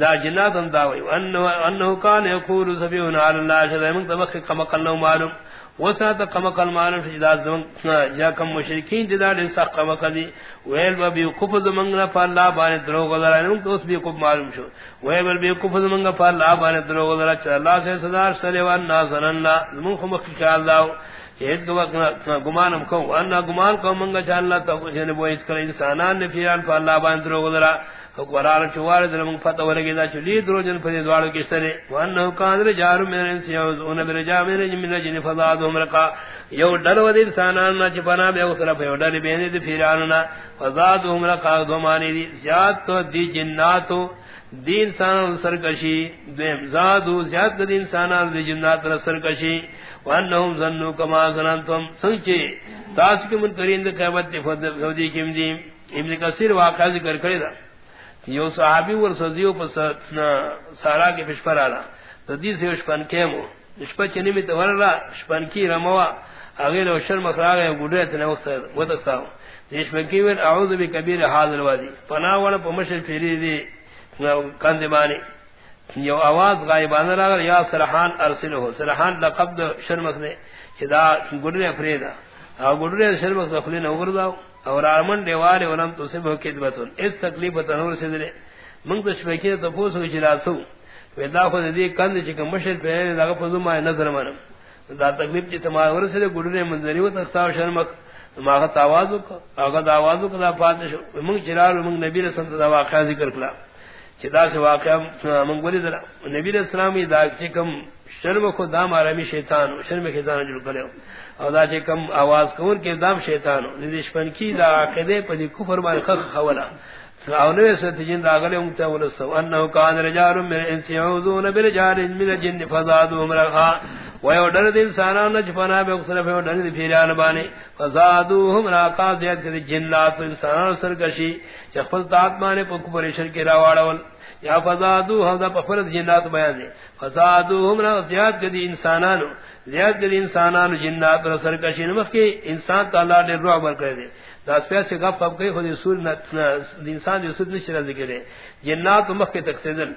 دا جنات ان دا انداوی وانہو کان یقول صفیون اللہ شدتا من تبخ کم قد معلوم. وسات کم کل معلوم شجدا زمن یا کم مشرکین جدا دل سخت کم کدی ویل و بی کف زمن ف اللہ بان درو گزارا نو تو اس بی کف معلوم شو. ویل بی کف زمن ف بان درو گزارا چ اللہ سے صدار سلے و نازن اللہ زمن خم خیال داو. ایک دو گمان کو ان گمان کو منگا چ اللہ تو جن بو اس کر انسانان نے پھران ف اللہ بان درو گزارا قرار چوار در من فتح ورگی دا چلی درو جن پر دوارو کی سرے۔ وانہو کان رجارو من انسی اون برجا من جمین جن فضادو مرقا یو ڈر و دیر سانانا چی پنا بے اصرف یو ڈر بین دی پھیرانونا فضادو مرقا دو مانی دی۔ زیاد تو دی جناتو، دی انسان سرکشی۔ دویم، زادو، زیاد دی انسان دی جنات سرکشی۔ وانہم ظنو کما ظننتم سنچے تاس کی منترین دی قیمت دی فضی کم دی ابن کثیر واقع ذکر کرے دا۔ یو صحابی ور سزیو پس سارا کے پشپر آلا تو دی سے اشپن کیمو اشپا چنی میں تور را اشپن کی رموا۔ اغیر و شرم اخراغ گوڑے تنے وقت استاو اشپن کی ور اعوذ بی کبیر حاضر وادی۔ پناوانا پا مشر فیری دی، کاندے کندمانی یو آواز غائبان را یا سرحان ارسل ہو سرحان لقب دا شرمک نے چدا گوڑے افریدا او گوڑے شرمک دخلی نوگرداو اور ارمن دیوار ولم تو سب خدمت اس تکلیف تنور سے دے من تو شپکی تو پوس کی جلاسو ودا خود دی کند چ مشر پہ لگا پزو ما نظر من دا تکلیف چ تما ور سے گڑنے منظری و تختا شرمک ما کا تاواز کو اگا داواز کو دا پات من چرار من نبی رسول دا واقعہ ذکر کلا چدا سے واقعہ من گوری نبی علیہ السلام دا چکم شرم کو دام آرامی شیطان شرم شیطان جڑ کرے او دا چکم آواز کون کے دام شیطان ندیش پن کی دا عقیدے پدی کفر بار خخ خولا او نوے سوت جن دا غلے امتا ولسو انہو کان رجال من انس برجال من فزادوهم فزادوهم زیاد کر جنات سرکشی چخفل تات یا فزادو دا پفرد جنات بیان دے فزادو ہم زیاد کدی انسانانو، زیاد کدی انسانانو جنات سرکشی، نمخ کے انسان تا اللہ نے روح بر کر دے دا سے گپ اب گئی خود سور انسان جو سور نشرہ ذکر دے جنات مخ کے تقسیدن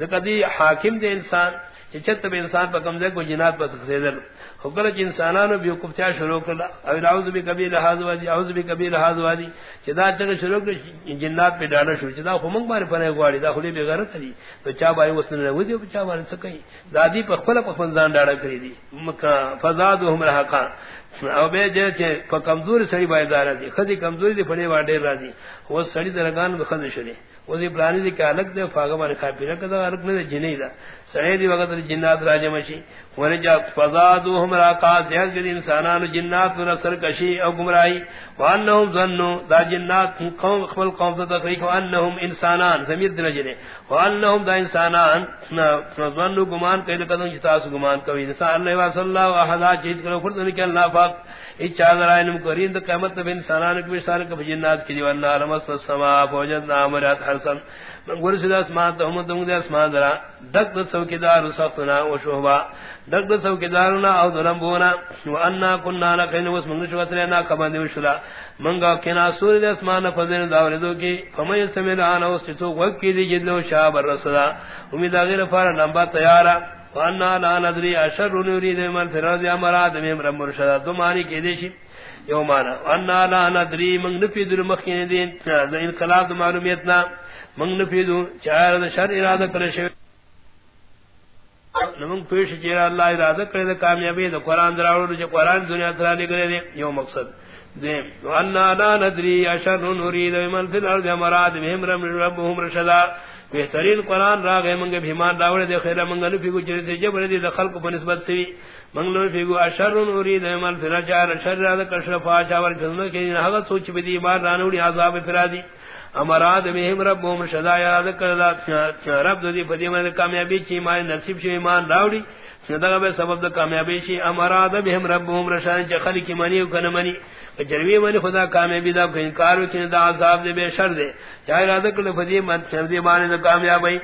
کدی حاکم دے انسان چت انسان پر کمزے کو جنات پر تقسیدن حکر چ انسانانو بیو کفتیا شروع کرلا او اعوذ بکبیر لحاظ وادی، اعوذ بکبیر لحاظ وادی چدا چنگ شروع کر جنات پہ ڈالا شروع چدا خمنگ بارے پنے گواڑی دا خلی بے غیرت دی. تو چا بارے وسن نہ ودی چا بارے سکئی دادی پر خپل پر فنزان ڈالا کری دی مکا فزادهم رحقا او بے جے چ کمزور سڑی بای دار دی خدی کمزوری دی پڑے واڈے راضی وہ سڑی درگان میں خد شری وہی پرانی دی کہ الگ دے فاغمان کافی نہ کدا الگ نے جنی دا سعید وقت جنات راجہ مشی ورجا فزادوهم راقات جہل کے انسانان جنات و سر کشی او گمراہی. وانهم ظنوا دا جنات قوم خپل قوم تے تقریق وانهم انسانان. ضمیر دل جنے وانهم دا انسانان. ظنوا گمان کہ کدن جتا سو گمان کوي انسان اللہ صلی اللہ احد چیز کرو. فرض کہ اللہ پاک. اچھا ذرائن کرین تو قیمت بن انسانان کے بشار کے جنات کی دیوان. رمس السما فوجدنا امرات حسن من گور اسمان تو ہم تم دے اسمان ذرا دک دک څوکیدار سختنا و شوبا دک دک څوکیدارنا او درمبونا وانا كنا نكن واسمن شوترنا کما دی وشلا منگا کنا سور دے اسمان فزن داور دو کی. فمن سمعنا او ستو وقتی دی جدو شاب الرسلا. امید غیر فار نمبر تیارا. وانا لا ندری اشر نريد من فراز امراد من رب مرشد تو معنی دیشی یو وانا لا ندری من نفید المخین دین. انقلاب معلومیتنا من نفید چار شر ارادہ کرشو نمنگ پیش چیر اللہ ارادہ کرے دا کامیابی دا قرآن دراؤڑ جو قرآن دنیا ترالی کرے دے. یو مقصد. دیم وانا لا ندری اشر نريد من فی الارض امراد من رب مرشد بہترین قرآن را گئے منگے بھیمان راوڑے دے، خیرہ منگا نفی کو چرے دے جبر دے دے خلق پر نسبت سوی. منگلو نفی کو اشر نوری دے مل فرا چار اشر را دے کرشر فاشا ور فضل کے دین حقت سوچ بھی دی ایمان رانوڑی، عذاب فرادی امراد مہم رب بوم شدا یا رد کردا رب دی فدی میں کامیابی چی مائے نصیب شی ایمان راوڑی صدقہ بے سبب دا کامیابی شی امراد بہم رب بوم رشان چ خلق منی و کن منی. جروی من خدا کامیابی دا کہ انکار وچ دا عذاب دے بے شر دے چاہے ارادہ کل فدی من شر دی بانے دا کامیابی.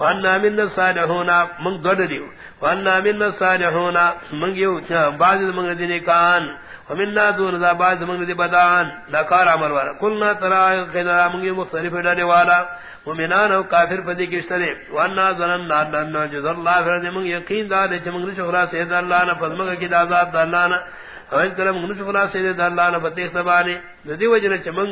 وانا من الصالحون من گڈ دیو وانا من الصالحون من یو چا بعض من دی کان ومن دون ذا بعض من دی بدان. دا کار عمل والا. کلنا ترا کنا من مختلف ڈالے والا. مومنان او کافر پدی کشترے وانا ظننا ان جز اللہ فرد من یقین دا دے چمن شغرا سید اللہ نہ فضمگا کی دا عذاب دا اللہ نہ اوین کرم من شغرا سید دا اللہ نہ فتح سبانے ذی وجہ چمن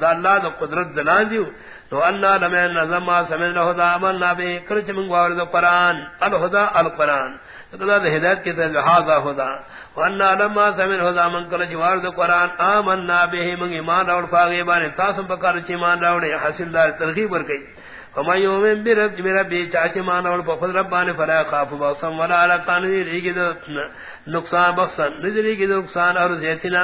دا اللہ دا قدرت دلان دیو تو اللہ لمن نظم ما سمن الہدا عملنا بے کرچ من وارد قرآن الہدا القرآن. دا ہدایت کی طرف لحاظا ہدا وانا لما سمن الہدا من کرچ وارد قرآن آمنا بے من ایمان راوڑ فاغی بانے تاسم پکار چی ایمان راوڑے حاصل دار ترغیب ورکی۔ وما یومن برب میرا بے چاچے مانا اور بخود ربان فلا خاف بخصم ولا علاقان دی کی نقصان بخصن۔ نزلی کی نقصان اور زیتنا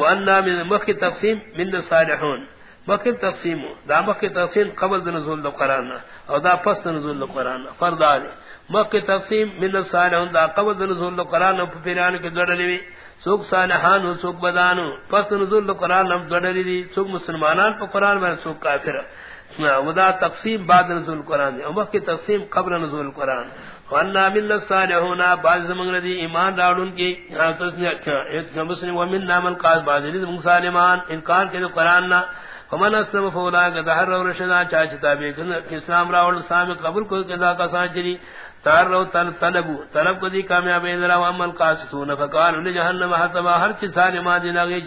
وانا من مخ تقسیم من الصالحون۔ مخ تقسیم دا مخ تقسیم قبل نزول القران او دا پس نزول القران فرض علی مخ تقسیم من الصالحون دا قبل نزول القران او پیران کے گڑلوی سوک صالحان و سوک بدانو. پس نزول قرآن القران ہم گڑلی سوک مسلمانان پر قران میں سوک کافر. ودا تقسیم بعد نزول القران او مخ تقسیم قبل نزول القران وانا من الصالحون، بعض زمان دی ایمان راڑن کی. ہاں، تسنیہ ایک مسلم ومن نام القاس بعض دی. مسلمان انکار کے قرآن نہ فمن اسلم فولا گدہر رو رشدا چاچتا بے اسلام راول سام قبول کو کذا کا ساجری تار رو تل طلبو طلب کو دی کامیاب ذرا عمل قاستون فقال لجہنم حتما ہر چیز ما دی لگے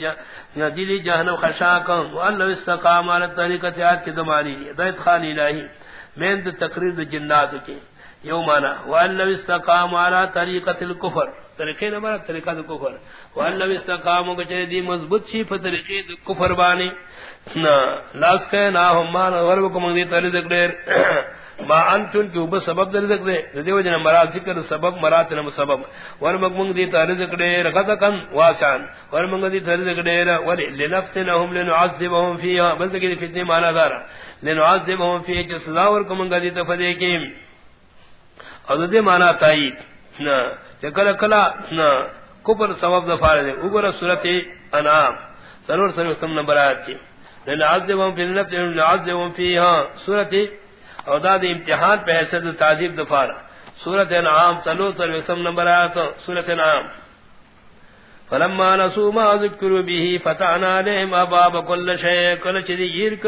یا دی جہنم خشا کو اللہ استقام علی طریقت یاد کی دمانی دایت خالی الہی میں تقریر دو جنات کی، یو مانا وَأَلَّوِ اسْتَقَامُ عَلَى طَرِيقَةِ الْكُفْرِ طریقے نہ مرا طریقہ دے کفر وَأَلَّوِ اسْتَقَامُ کچے دی مضبوط چھی پر طریقے کفر بانی، نا، لاس کہ نہ ہم مان ورب کو منگی تری ما انتن کی اوپر سبب دے ذکر دے دیو جن مرا ذکر سبب مرات نہ سبب. ورب کو منگی تری ذکر رغت کن واسان. ورب منگی تری ذکر ول لنفتنهم لنعذبهم فيها بس کہ فتنہ مانا دارا لنعذبهم فيها سزا ور کو منگی تفدی کی. حضرت مانا تائید. نا چکل کلا نا، کفر سبب دفار دے. اگر صورت انعام. سرور سرور سم نمبر آیت کی. لن عذبهم فی النفس لن عذبهم فیہاں صورت دا دا امتحان پہ حیثت تعذیب دفار سورت انعام سرور تر سم نمبر آیت سورت انعام فلما نسوا ما ذكروا به فتحنا عليهم ابواب كل شيء كل شيء يرك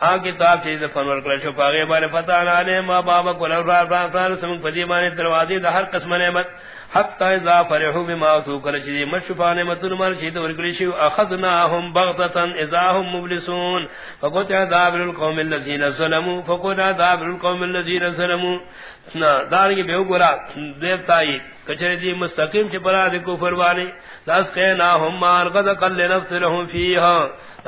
ا کتاب چیز فنور کر شو پاگے بارے فتحنا عليهم ابواب كل شيء سم فدی مانے دروازے ہر قسم نعمت حتى اذا فرحوا بما ذكر شيء مشفا نعمت مر شيء ورکلی شو اخذناهم بغتة اذا هم مبلسون. فقط عذاب القوم الذين ظلموا. فقط عذاب القوم الذين ظلموا. دار کی بے گورا دیوتائی. کچرے دی جی مستقیم چ پرا دے کفر والے دس کہنا ہم مار قد قل نفس لهم فیھا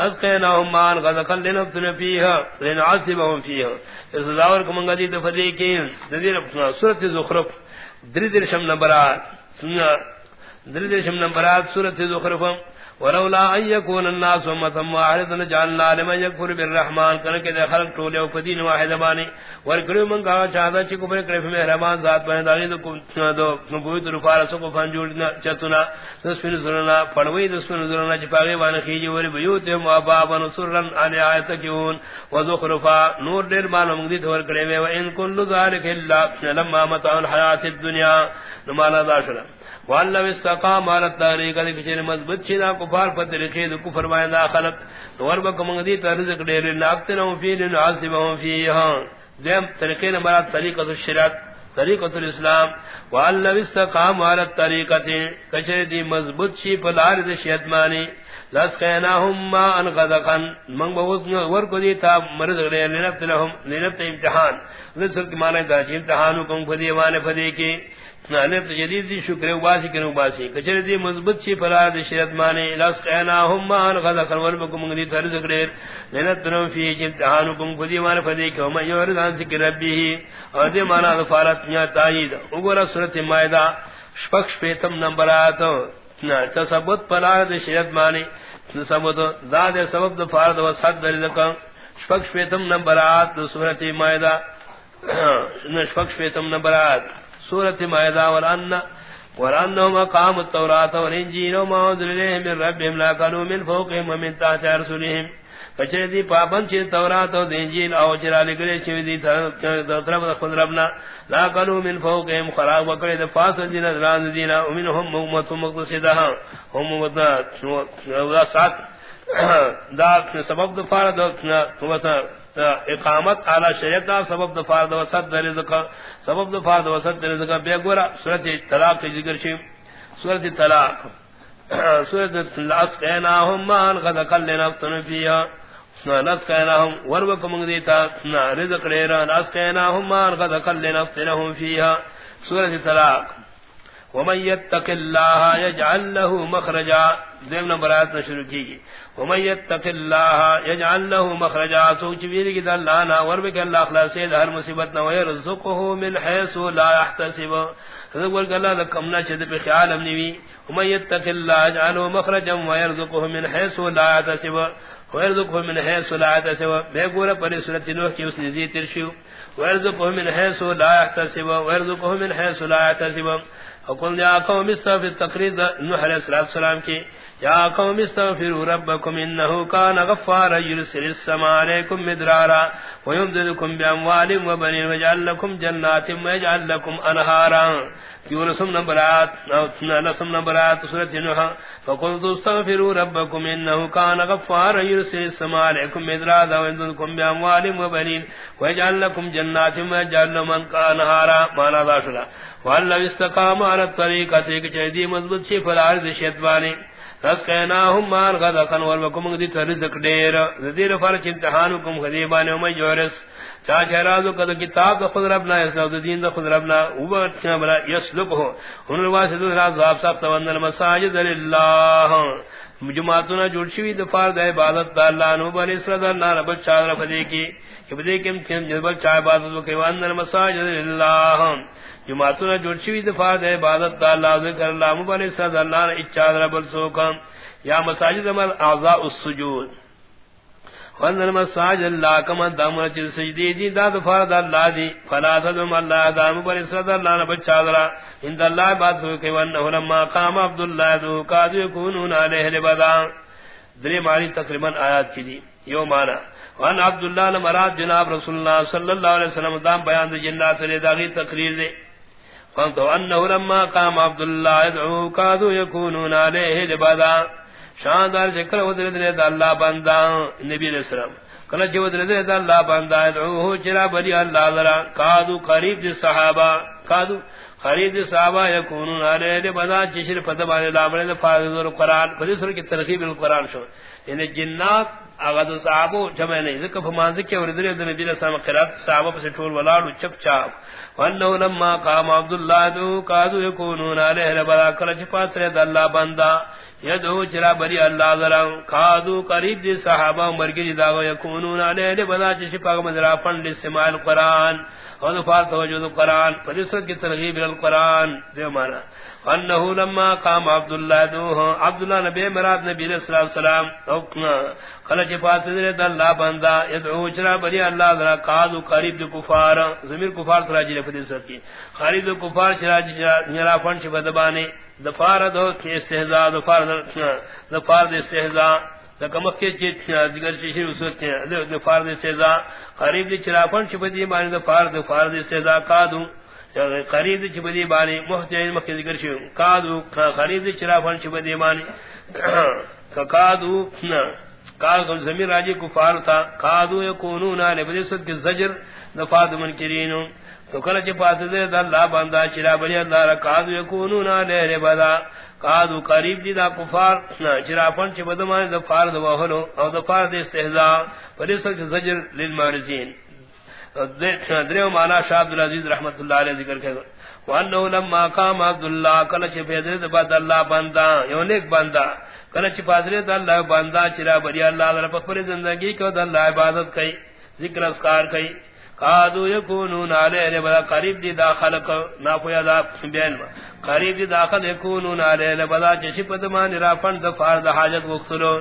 اسقیناهم مان غذقا لنفتن فيها. لنعذبهم فيها. اس داور کو دی دفدی کی. دیر سورت زخرف. دردرشم نمبرات سنیا دردرشم نمبرات سورت زخرف ولولا ان يكون الناس امه واحده جعلنا لمن يكفر بالرحمن. كان كده خلق طول او فدين واحد باني وركرم من قال چاہتا چ کو کرے میں ذات بنے داغی کو دو. نبوت رو فارس کو فنجوڑنا چتنا تسفن زرنا پڑوی تسفن زرنا چ جی پاگے وان کیجی ور بیوت ما باب نصرن ان ایت کیون. وذخرفا نور دیر مان مگدی تھور کرے میں ان کل ذالک الا لما متاع الحیات الدنیا. نمانا داشنا والله استقام على الطريق الذي مضبوط چنا کفار پر طریقے کو فرمایا دا خلق۔ اور بکم دی رزق دیر ناقتنو فی لنعذبهم فیها ہاں۔ دیم طریقے نمبر طریقۃ الشریعت طریقۃ الاسلام۔ والله استقام على الطريقه کچے دی مضبوط چی پر دار شیعت مانی۔ لس کہناہم ما ان غدقا من بہت ور کو دیتا مرض گڑے لنت لهم لنت امتحان۔ رزق کی معنی دا امتحان کو فدی وانے فدی کی نالت جدید دی شکر و باسی کنو باسی. کچر دی مضبط چی پلا دی شریعت مانے لاس قینا ہم مان غدا خلور بکم دی ترز کریر لینت تنم فی جمتحانو کم فدی مان فدی کم یورد آن سکر ربی ہی اور دی مانا دفارت نیا تایید. اگورا صورت مائدہ شپکش پیتم نمبرات تصبت پلا دی شریعت مانے تصبت داد سبب دفارت و صد دلکم شپکش پیتم نمبرات صورت مائدہ شپکش پیتم نمبرات سورت مائدہ وران ورانهم اقام التوراة والانجیل وما انزل اليهم من ربهم لا كانوا من فوقهم ومن تحت ارسلهم کچھ دی پابند چھ تورات اور انجیل او چرا لگلے چھ دی طرف خود ربنا لا كانوا من فوقهم خراب وکڑے د پاس دین ران دین ومنهم امه مقتصدہ هم ودا سات دا سبب دفار دو اقامت اعلی شریعت سبب دفار دو صد رزق. سبب دو فرد وسط رزق. بے گورا سورۃ طلاق کی ذکر شی سورۃ طلاق. سورۃ الاس کہناہم مان قد قلنا تنفیا نس کہناہم وربکم دیتا رزق لے لیرا نس کہناہم مان قد قلنا تنہم فیها سورۃ طلاق. ومن يتق الله يجعل له مخرجا. ذم نمبر ایت شروع کی گئی ومن يتق الله يجعل له مخرجا. سوچ ویر کی اللہ نا ور بک اللہ خلاص سے ہر مصیبت نہ ويرزقه من حيث لا يحتسب. رزق کہ اللہ کم نہ چد پہ خیال ہم نہیں ومن يتق الله يجعل له مخرجا ويرزقه من حيث لا يحتسب. ويرزقه من حيث لا يحتسب. بے گور پر سورۃ نوح کی اس نے ذکر شو ويرزقه من حيث لا يحتسب. ويرزقه من حيث لا يحتسب. وقل يا قوم استغفر تقریر نوح علیہ السلام کی يا قوم استغفروا ربكم إنه كان غفارا يرسل السماء عليكم مدرارا ويمددكم بأموال وبنين ويجعل لكم جنات ويجعل لكم أنهارا يونسم نبرات نسم نبرات سورة نوحا فقلت استغفروا ربكم إنه كان غفارا يرسل السماء عليكم مدرارا ويمددكم بأموال وبنين ويجعل لكم جنات ويجعل لكم أنهارا ما لا داشلا وأن استقام على الطريقة تيك مضبط شيء فالعرض شيطباني رسقیناہم مان غدقن والوکم دی ترزق دیر. زدیر فرچ امتحانکم غدیبان ومن جورس. چاچہ رازو کدو کتاب دا خود ربنا اسلام دا دین دا خود ربنا. اوبرچنا بلا یسلکو. انہوں الواسد راز ذاب ساقتا وندن مساجد للہ. جماعتنا جوڑ شوی دفار دا عبادت دا اللہ. نو بل اسر دا اللہ رب چادر فدے کی. کہ بدے کم چند جذبت چاہ عبادت وکی وندن مساجد للہ. جماعتنا جوڑ شوی دفاع دے، عبادت دا، اللہ ذکر اللہ مبالی صد اللہ نے اچاد رب السوکم یا مساجد عمل اعضاء السجود۔ وانن مساجد اللہ کم دامنا چل سجدی دی دا دفاع دا اللہ دی۔ فلا تدم اللہ دا مبالی صد اللہ نے بچاد را اند اللہ بات ہوئی وانہو لما قام عبداللہ دو قادو یکونون علیہ لبدا۔ دری معنی تقریباً آیات کی دی۔ یو معنی۔ وان عبداللہ لمراد جناب رسول اللہ صلی اللہ علیہ وسلم، دام بیان دی جنات لے داغی تقریر دے۔ فانتو انہو لما قام عبد عبداللہ ادعو کادو یکونون علیہ لبادا شاندار چکر ودرد رید اللہ بندہ، نبی علیہ السلام. کل چی ودرد رید اللہ بندہ ادعوہو چرا بلی اللہ ذرا کادو قریب دی صحابہ، کادو قریب دی صحابہ یکونون علیہ لبادا چشر فتبانی لامرین فاضل قرآن فضی سر کی ترخیب القرآن شو. یعنی جنات اغد صحابو جمع نہیں ذکر فمان ذکر اور ودن نبی علیہ السلام قرات صحابہ پس ٹول ولادو چپ چاپ. وانه لما قام عبد الله دو قادو يكونون عليه ربلا کل چپات دا اللہ بندا یدو چرا بری اللہ ذرا. قادو قریب دی صحابہ مرگی جی دا یکونون علیہ ربلا چپا مزرا پن استعمال قران القرآن ودفار توجد القرآن فلسرد کی ترغیب القرآن دیو مانا انہو لما قام عبداللہ دوہا، عبداللہ نبی مراد نبی صلی اللہ علیہ السلام خلچ فات ذرے اللہ بندہ، یدعو چرا بری اللہ ذرا قادو قریب دو کفار زمیر کفار ترا جی رفت سر کی۔ خارید دو کفار چرا جی نرا فنچ بدبانے دفار دو استحضاء دفار دفار دو استحضاء دکمک کے چیت دیگر چیشی قریب دی بدی مانی قادو. قریب دی بانی محتین مکی ذکر شو قادو. قریب دی چرا فنچ بدی مانی قادو قادو زمین راجی کفار تھا قادو یکونون آنے صد کی زجر دفاد منکرینو. تو کلچ پاس دے دا اللہ باندہ چرا بلی اللہ را قادو یکونون آنے ربدا قادو قریب دی دا کفار چرا فنچ بدمانی دفار دواہلو او دفار دی استحضاء بدی صد کی زجر للمارزین. دریو مانا شاہ عبدالعزیز رحمت اللہ علیہ ذکر کرے وانہو لما قام عبداللہ کلچ فیدرت بعد اللہ باندہ یونیک باندہ کلچ فیدرت اللہ باندہ چرا بری اللہ در پخبر زندگی کو در اللہ عبادت کئی، ذکر اسکار کئی۔ قادو یکونون علیہ بدا قریب دی داخل کو ناپویا دا بین قریب دی داخل یکونون علیہ بدا چشی پدمان را فند فار دا حاجت وقتلو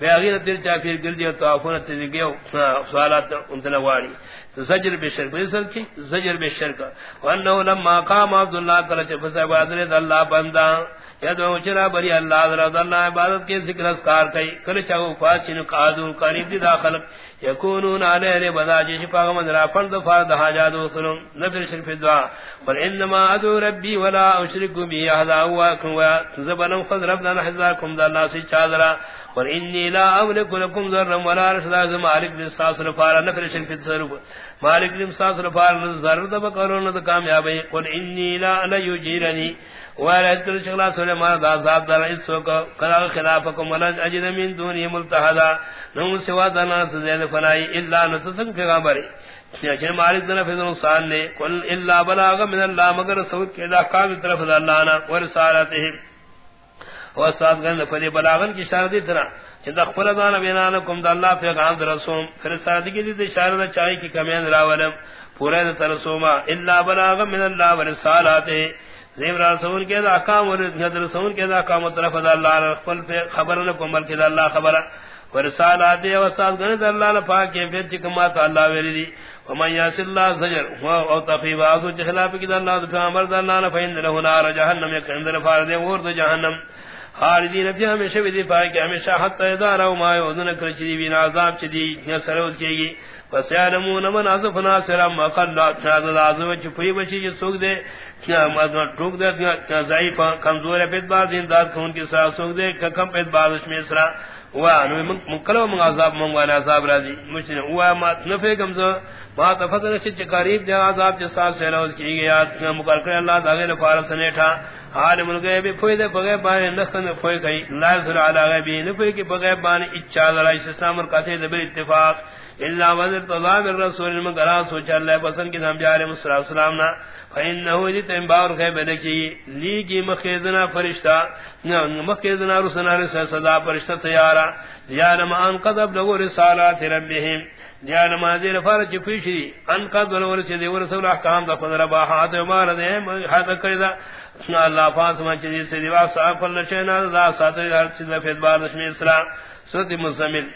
بے بیاغیر تیر چاپیر گل دیو تو افون تزگیو سوالات انتنواری زجر بے شرک. بے سر کی؟ زجر بے شرک. وانه لما قام عبد الله قال فسا حضرت اللہ بندہ. یدو چرا بری اللہ ذرا اللہ عبادت کے ذکر اذکار کئی، کل چاو فاچن قادو قریب دی داخل، یکونون علیہ بدا جی پاغم ذرا فرد فرد حاجات وصلن نبر شرف دعا قل انما ادعو ربی ولا اشرک بی احدا ہوا کوا زبنم فضربنا حزاکم دا اللہ سی چادرہ قل انی لا املک لکم ذرا ولا رشدا ز مالک للصاص رفار نفر شن فی مالک للصاص رفار ذرا دب کرون د کامیاب قل انی لا لا یجیرنی ولا تر شغلا سر اس کو کلا اجد من دون ملتحدا نو سوا دنا زید الا نتسن کہ مالک دنا فضل انسان نے قل الا بلاغ من اللہ مگر سو کے دا کام طرف اللہ نا ورسالته گن فدی بلاغن کی اشارہ دی طرح کہ دخل دان بینانکم اللہ پیغام در رسول پھر دی اشارہ دا کمین راولم پورے ترسوما الا بلاغ من اللہ رسالات زیم رسول کے دا احکام و رسول کے دا احکام طرف دا اللہ خپل خبر نہ کومل بلکہ دا اللہ خبر ورسالات و سات گنے دا اللہ پاک کے پھر چکما تا اللہ ویلی دی۔ ومن یاس اللہ زجر او تفیب آزو جخلاف کی دا اللہ دا پیغمبر دا اللہ فین له نار جہنم، یک اندر فارد ورد جہنم۔ خالدین فی ہمیشہ بھی پائے کہ ہمیشہ حتی ادارہ ما یعودن کرچی بین عذاب چدی یا سروز کی گی پس فسیانمون من عصف ناصر، اما قلات عظم عذاب چپری بچی جی سوک دے۔ کیا مدن ٹوک دے، کیا ضعیف کمزور ہے پیت بار انداد کھون کون کی سرا سوک دے کم پیت بازش میں سرا وانو مکلو من عذاب منگوانا عذاب رازی مجھنے ہوا ما نفے کمزور ما تفتر چچ قریب دے عذاب چھ سال سے روز کی گیا مکر کر اللہ داغے لفارس نیٹھا عالم الغیب پھوئی دے بغیب بانے نخن پھوئی گئی لا یذر علی غیبی نفوئی کی بغیب بانے اچھا ذرا اس اسلام اور قطع اتفاق اللہ وزر تضام الرسول من قرآن سوچا اللہ پسند کی نام جارے مصر السلام نا فإنہو دی جی تنبار غیب لکی لیگی مخیزنا فرشتہ مخیزنا رسنا رسا صدا فرشتہ تیارا دیانا ان قدب لگو رسالات ربهم دیانا ما دیر فارج فیشی، ان قد قدب لگو رسول ورسول احکام دا فضل فضر باحات ومارد ہے حد کردہ اللہ فاس فاطمہ چیز سے دیوا صاحب اللہ شہنا دا ساتھ ہر چیز میں فیض بار دشمی اسلام، سورت مزمل